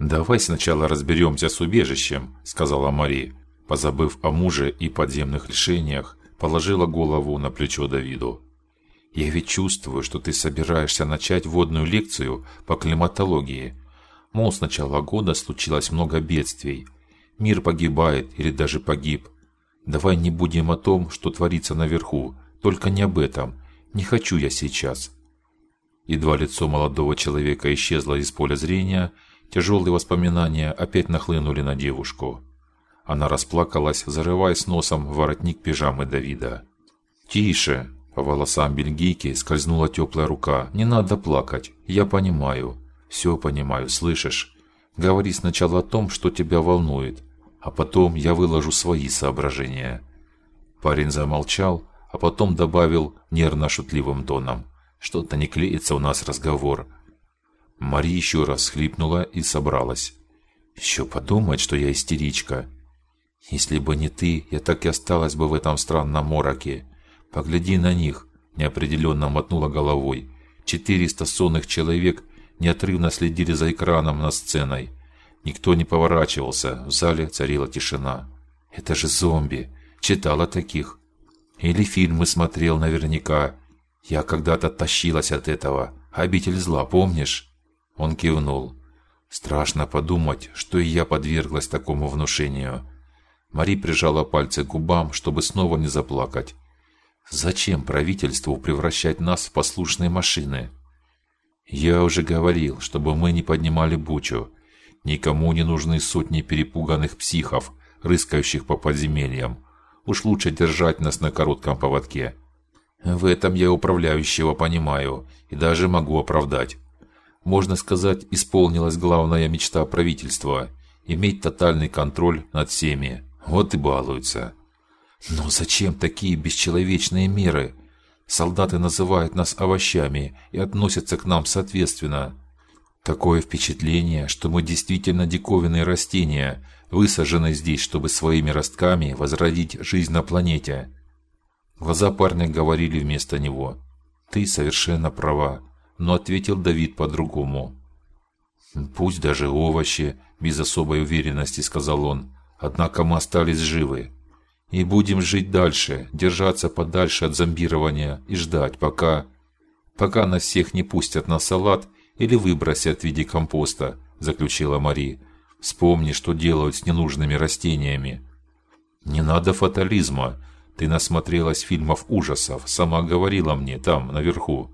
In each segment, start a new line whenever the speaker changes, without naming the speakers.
Давай сначала разберемся с убежищем, сказала Мари, позабыв о муже и подземных лишениях, положила голову на плечо Давиду. Я ведь чувствую, что ты собираешься начать вводную лекцию по климатологии. Мол, с начала года случилось много бедствий. Мир погибает или даже погиб. Давай не будем о том, что творится наверху, только не об этом. Не хочу я сейчас. Едва лицо молодого человека исчезло из поля зрения, тяжелые воспоминания опять нахлынули на девушку. Она расплакалась, зарываясь носом в воротник пижамы Давида. Тише, по волосам бельгийки скользнула теплая рука. Не надо плакать. Я понимаю. Все понимаю, слышишь? Говори сначала о том, что тебя волнует, а потом я выложу свои соображения. Парень замолчал, а потом добавил нервно-шутливым тоном: "Что-то не клеится у нас разговор". Мари еще раз хлипнула и собралась. Еще подумать, что я истеричка. Если бы не ты, я так и осталась бы в этом странном мороке. Погляди на них, неопределенно мотнула головой. Четыреста сонных человек неотрывно следили за экраном на сценой. Никто не поворачивался, в зале царила тишина. Это же зомби. Читала таких. Или фильмы смотрел наверняка. Я когда-то тащилась от этого. Обитель зла, помнишь? Он кивнул. Страшно подумать, что и я подверглась такому внушению. Мари прижала пальцы к губам, чтобы снова не заплакать. Зачем правительству превращать нас в послушные машины? Я уже говорил, чтобы мы не поднимали бучу. Никому не нужны сотни перепуганных психов, рыскающих по подземельям. Уж лучше держать нас на коротком поводке. В этом я управляющего понимаю и даже могу оправдать. Можно сказать, исполнилась главная мечта правительства иметь тотальный контроль над всеми. Вот и балуются. Но зачем такие бесчеловечные меры? Солдаты называют нас овощами и относятся к нам соответственно. Такое впечатление, что мы действительно диковинные растения, высаженные здесь, чтобы своими ростками возродить жизнь на планете. Глаза парня говорили вместо него. Ты совершенно права, но ответил Давид по-другому. Пусть даже овощи, без особой уверенности сказал он. Однако мы остались живы. И будем жить дальше, держаться подальше от зомбирования и ждать, пока пока нас всех не пустят на салат или выбросят в виде компоста, заключила Мари. Вспомни, что делают с ненужными растениями. Не надо фатализма. Ты насмотрелась фильмов ужасов, сама говорила мне там наверху.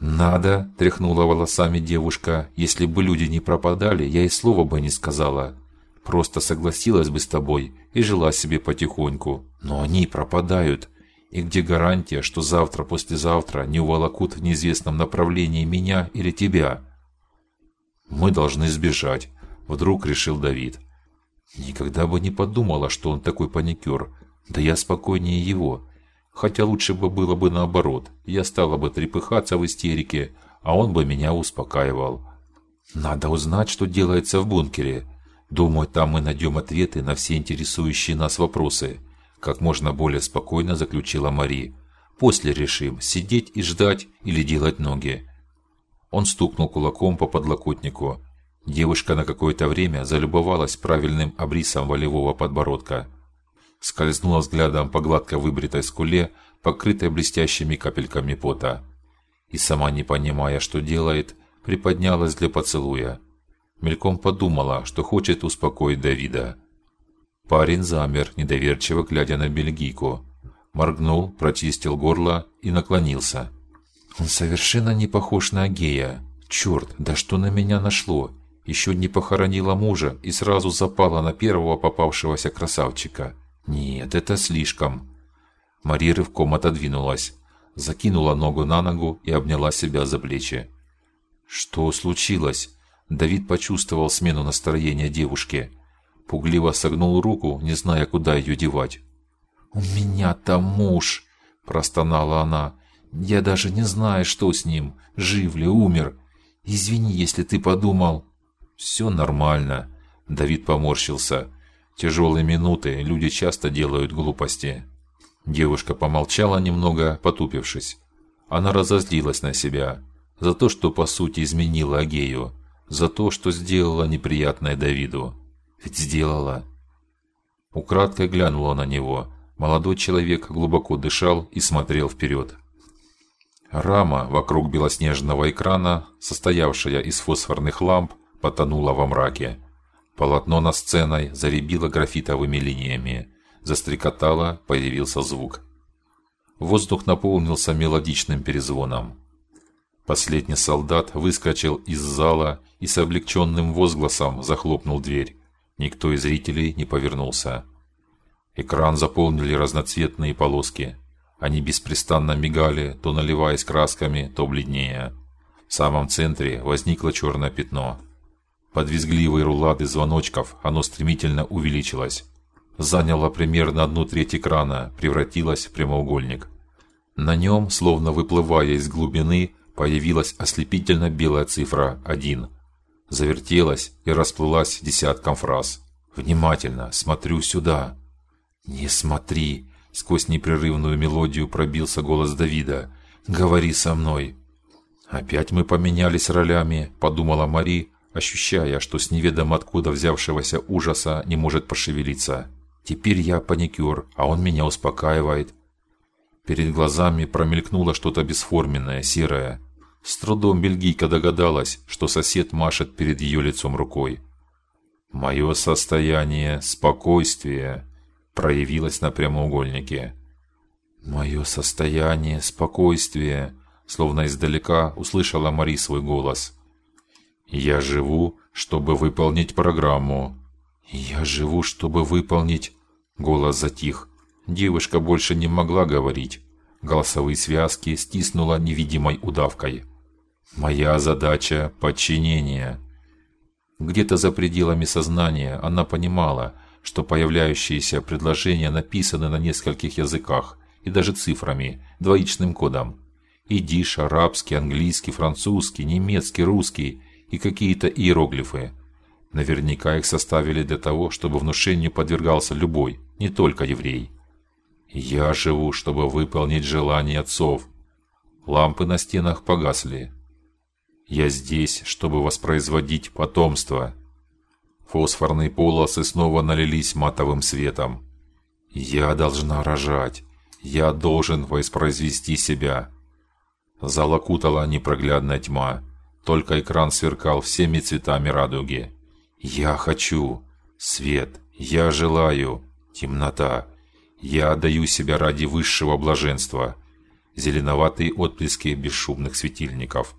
Надо, тряхнула волосами девушка. Если бы люди не пропадали, я и слова бы не сказала. Просто согласилась бы с тобой и жила себе потихоньку. Но они пропадают. И где гарантия, что завтра, послезавтра не уволокут в неизвестном направлении меня или тебя? Мы должны сбежать, вдруг решил Давид. Никогда бы не подумала, что он такой паникер. Да я спокойнее его. Хотя лучше бы было бы наоборот. Я стала бы трепыхаться в истерике, а он бы меня успокаивал. Надо узнать, что делается в бункере. Думаю, там мы найдем ответы на все интересующие нас вопросы. Как можно более спокойно заключила Мари. После решим, сидеть и ждать или делать ноги. Он стукнул кулаком по подлокотнику. Девушка на какое-то время залюбовалась правильным обрисом волевого подбородка. Скользнула взглядом по гладко выбритой скуле, покрытой блестящими капельками пота, и сама не понимая, что делает, приподнялась для поцелуя. Мельком подумала, что хочет успокоить Давида. Парень замер, недоверчиво глядя на бельгийку. Моргнул, прочистил горло и наклонился. Он совершенно не похож на Агея. Черт, да что на меня нашло? Еще не похоронила мужа и сразу запала на первого попавшегося красавчика. Нет, это слишком. Мария рывком отодвинулась, закинула ногу на ногу и обняла себя за плечи. Что случилось? Давид почувствовал смену настроения девушки. Пугливо согнул руку, не зная, куда ее девать. "У меня там муж", простонала она. "Я даже не знаю, что с ним, жив ли, умер. Извини, если ты подумал". «Все нормально", Давид поморщился. Тяжелые минуты, люди часто делают глупости. Девушка помолчала немного, потупившись. Она разозлилась на себя за то, что по сути изменила Агею За то, что сделала неприятное Давиду. Ведь сделала. Украдкой глянула на него. Молодой человек глубоко дышал и смотрел вперед. Рама вокруг белоснежного экрана, состоявшая из фосфорных ламп, потонула во мраке. Полотно на сценой заребило графитовыми линиями, застрекотало, появился звук. Воздух наполнился мелодичным перезвоном. Последний солдат выскочил из зала и с облегченным возгласом захлопнул дверь. Никто из зрителей не повернулся. Экран заполнили разноцветные полоски. Они беспрестанно мигали, то наливаясь красками, то бледнее. В самом центре возникло черное пятно. Под визгливые рулады звоночков оно стремительно увеличилось. Заняло примерно одну треть экрана, превратилось в прямоугольник. На нем, словно выплывая из глубины, появилась ослепительно белая цифра 1. Завертелась и расплылась десятком фраз. Внимательно смотрю сюда. Не смотри, сквозь непрерывную мелодию пробился голос Давида. Говори со мной. Опять мы поменялись ролями, подумала Мари, ощущая, что с неведомо откуда взявшегося ужаса не может пошевелиться. Теперь я паникер, а он меня успокаивает. Перед глазами промелькнуло что-то бесформенное, серое. С трудом бельгийка догадалась, что сосед машет перед ее лицом рукой. Мое состояние спокойствия проявилось на прямоугольнике. Мое состояние спокойствия, словно издалека услышала Мари свой голос. Я живу, чтобы выполнить программу. Я живу, чтобы выполнить. Голос затих. Девушка больше не могла говорить. Голосовые связки стиснула невидимой удавкой. Моя задача подчинение. Где-то за пределами сознания она понимала, что появляющиеся предложения написаны на нескольких языках и даже цифрами, двоичным кодом. Идиш, арабский, английский, французский, немецкий, русский и какие-то иероглифы. Наверняка их составили для того, чтобы внушению подвергался любой, не только еврей. Я живу, чтобы выполнить желания отцов. Лампы на стенах погасли. Я здесь, чтобы воспроизводить потомство. Фосфорные полосы снова налились матовым светом. Я должна рожать. Я должен воспроизвести себя. Зал окутала непроглядная тьма. Только экран сверкал всеми цветами радуги. Я хочу свет. Я желаю темнота. Я отдаю себя ради высшего блаженства. Зеленоватые отблески бесшумных светильников.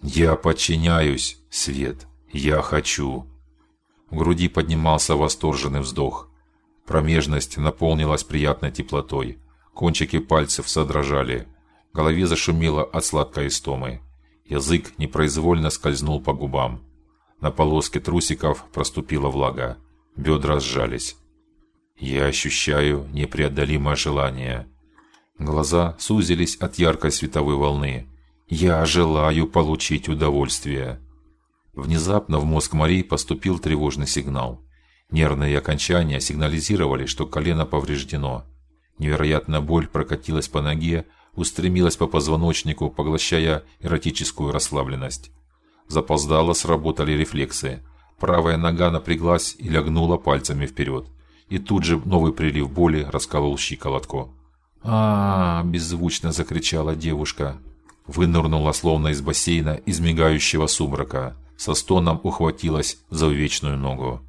Я подчиняюсь, свет. Я хочу. В груди поднимался восторженный вздох. Промежность наполнилась приятной теплотой. Кончики пальцев содрожали. В голове зашумело от сладкой истомы. Язык непроизвольно скользнул по губам. На полоске трусиков проступила влага. Бедра сжались. Я ощущаю непреодолимое желание. Глаза сузились от яркой световой волны. Я желаю получить удовольствие. Внезапно в мозг Марии поступил тревожный сигнал. Нервные окончания сигнализировали, что колено повреждено. Невероятная боль прокатилась по ноге, устремилась по позвоночнику, поглощая эротическую расслабленность. Запоздало сработали рефлексы. Правая нога напряглась и лягнула пальцами вперед. И тут же новый прилив боли расколол щиколотку. А, -а, -а беззвучно закричала девушка. Вынырнула словно из бассейна из мигающего сумрака. Со стоном ухватилась за увечную ногу.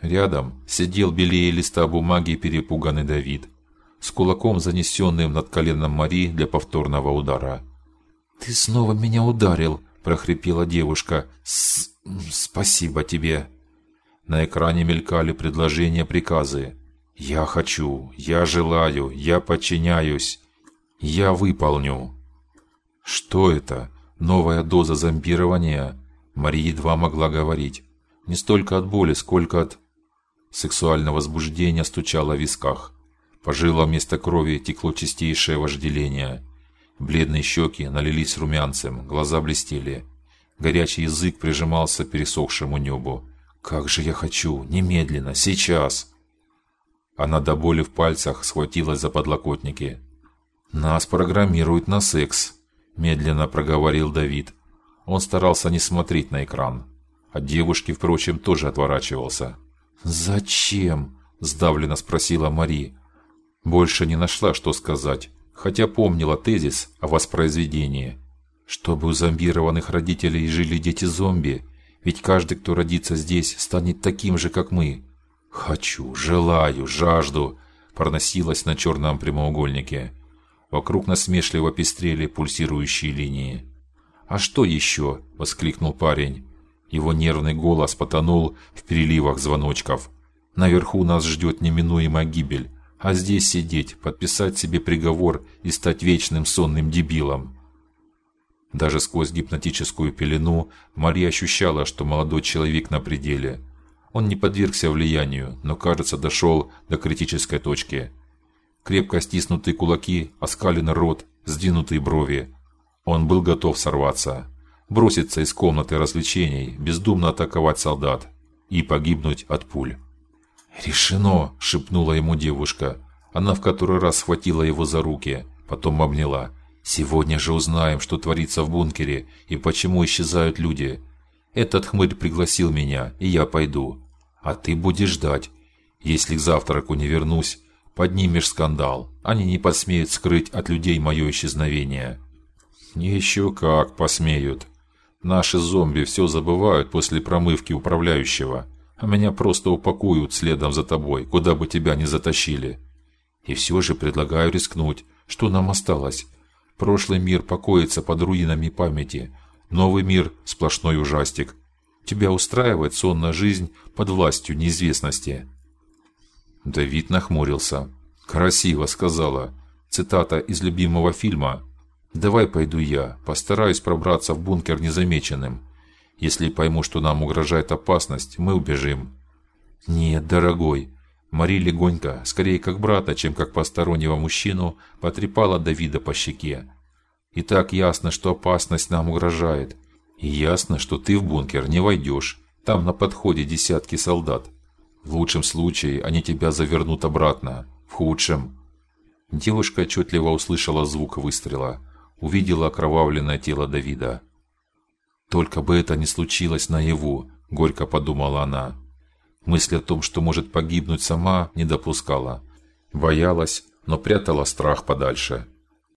Рядом сидел белее листа бумаги перепуганный Давид с кулаком, занесенным над коленом Мари для повторного удара. Ты снова меня ударил, прохрипела девушка. С спасибо тебе. На экране мелькали предложения, приказы. Я хочу, я желаю, я подчиняюсь. Я выполню. Что это? Новая доза зомбирования? Мария едва могла говорить. Не столько от боли, сколько от сексуального возбуждения стучало в висках. По жилам вместо крови текло чистейшее вожделение. Бледные щеки налились румянцем, глаза блестели. Горячий язык прижимался к пересохшему небу. Как же я хочу, немедленно, сейчас. Она до боли в пальцах схватилась за подлокотники. Нас программируют на секс, медленно проговорил Давид. Он старался не смотреть на экран. От девушки, впрочем, тоже отворачивался.
"Зачем?" сдавленно спросила Мари.
Больше не нашла, что сказать, хотя помнила тезис о воспроизведении.
Чтобы у зомбированных родителей жили дети-зомби, ведь каждый, кто родится здесь, станет таким же, как мы.
Хочу, желаю, жажду, проносилось на черном прямоугольнике. Вокруг насмешливо пестрели пульсирующие линии.
А что еще? – воскликнул парень.
Его нервный голос потонул в переливах звоночков. Наверху нас ждет неминуемая гибель, а здесь сидеть, подписать себе приговор и стать вечным сонным дебилом. Даже сквозь гипнотическую пелену Мария ощущала, что молодой человек на пределе. Он не подвергся влиянию, но, кажется, дошел до критической точки. Крепко стиснутые кулаки, оскаленный рот, сдвинутые брови. Он был готов сорваться, броситься из комнаты развлечений, бездумно атаковать солдат и погибнуть от пуль.
"Решено", шепнула ему девушка. Она в который раз схватила его за руки, потом обняла. "Сегодня же узнаем, что творится в бункере и почему исчезают люди. Этот хмырь пригласил меня, и я пойду. А ты будешь ждать. Если к завтраку не вернусь, поднимешь скандал. Они не посмеют скрыть от людей мое исчезновение.
Еще как посмеют. Наши зомби все забывают после промывки управляющего, а меня просто упакуют следом за тобой, куда бы тебя ни затащили.
И все же предлагаю рискнуть. Что нам осталось? Прошлый мир покоится под руинами памяти. Новый мир сплошной ужастик. Тебя устраивает сонная жизнь под властью неизвестности.
Давид нахмурился. Красиво сказала. Цитата из любимого фильма. Давай пойду я, постараюсь пробраться в бункер незамеченным. Если пойму, что нам угрожает опасность, мы убежим.
Нет, дорогой. Мари легонько, скорее как брата, чем как постороннего мужчину, потрепала Давида по щеке. И так ясно, что опасность нам угрожает. И ясно, что ты в бункер не войдешь. Там на подходе десятки солдат. В лучшем случае они тебя завернут обратно, в худшем Девушка отчетливо услышала звук выстрела, увидела окровавленное тело Давида. Только бы это не случилось наяву, горько подумала она. Мысль о том, что может погибнуть сама, не допускала. Боялась, но прятала страх подальше.